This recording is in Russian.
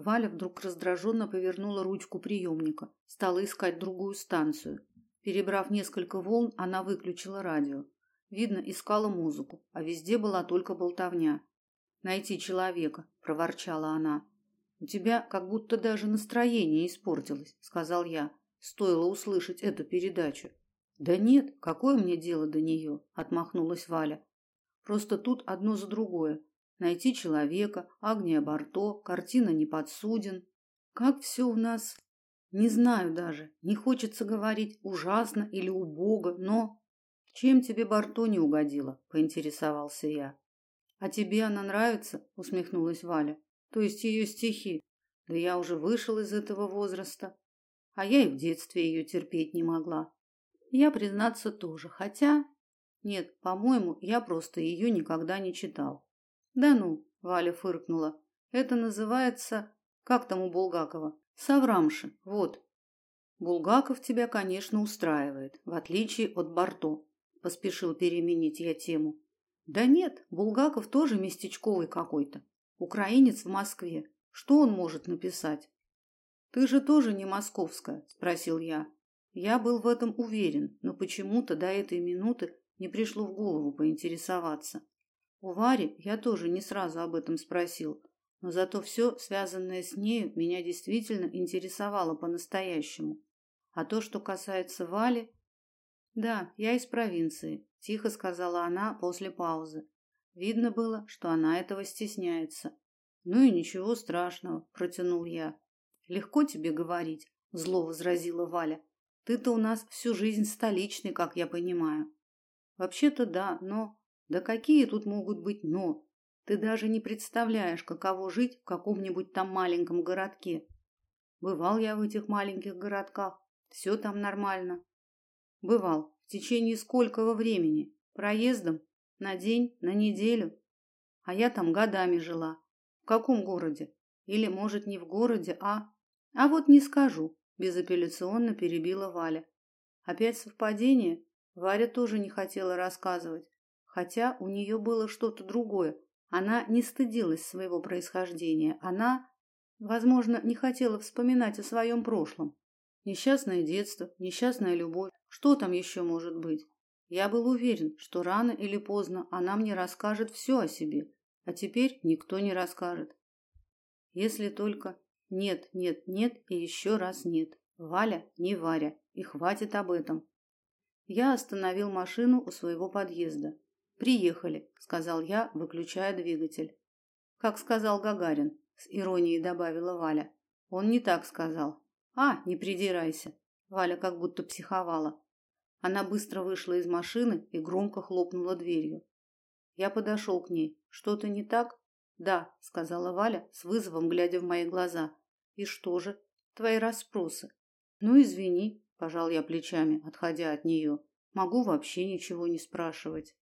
Валя вдруг раздраженно повернула ручку приемника, стала искать другую станцию. Перебрав несколько волн, она выключила радио. Видно, искала музыку, а везде была только болтовня. Найти человека, проворчала она. У тебя как будто даже настроение испортилось, сказал я. Стоило услышать эту передачу. Да нет, какое мне дело до нее?» – отмахнулась Валя. Просто тут одно за другое. Найти человека, Агния Барто, картина не подсуден. Как все у нас... Не знаю даже, не хочется говорить ужасно или убого, но... Чем тебе Барто не угодила? Поинтересовался я. А тебе она нравится? Усмехнулась Валя. То есть ее стихи. Да я уже вышел из этого возраста. А я и в детстве ее терпеть не могла. Я, признаться, тоже. Хотя... Нет, по-моему, я просто ее никогда не читал. Да ну, Валя фыркнула. Это называется, как там у Булгакова, Саврамши. Вот. Булгаков тебя, конечно, устраивает, в отличие от Барто. Поспешил переменить я тему. Да нет, Булгаков тоже местечковый какой-то. Украинец в Москве. Что он может написать? Ты же тоже не московская, спросил я. Я был в этом уверен, но почему-то до этой минуты не пришло в голову поинтересоваться. У Вари я тоже не сразу об этом спросил, но зато все, связанное с нею, меня действительно интересовало по-настоящему. А то, что касается Вали... Да, я из провинции, тихо сказала она после паузы. Видно было, что она этого стесняется. Ну и ничего страшного, протянул я. Легко тебе говорить, зло возразила Валя. Ты-то у нас всю жизнь столичный, как я понимаю. Вообще-то да, но да какие тут могут быть но? Ты даже не представляешь, каково жить в каком-нибудь там маленьком городке. Бывал я в этих маленьких городках. Все там нормально. Бывал. В течение сколького времени? Проездом? На день? На неделю? А я там годами жила. В каком городе? Или, может, не в городе, а... А вот не скажу безапелляционно перебила Валя. Опять совпадение? Варя тоже не хотела рассказывать, хотя у нее было что-то другое. Она не стыдилась своего происхождения. Она, возможно, не хотела вспоминать о своем прошлом. Несчастное детство, несчастная любовь. Что там еще может быть? Я был уверен, что рано или поздно она мне расскажет все о себе, а теперь никто не расскажет. Если только нет, нет, нет и еще раз нет. Валя, не Варя, и хватит об этом. Я остановил машину у своего подъезда. Приехали, сказал я, выключая двигатель. Как сказал Гагарин, с иронией добавила Валя. Он не так сказал. А, не придирайся. Валя как будто психовала. Она быстро вышла из машины и громко хлопнула дверью. Я подошел к ней. Что-то не так? Да, сказала Валя с вызовом глядя в мои глаза. И что же? Твои расспросы. Ну, извини, пожал я плечами, отходя от нее. Могу вообще ничего не спрашивать.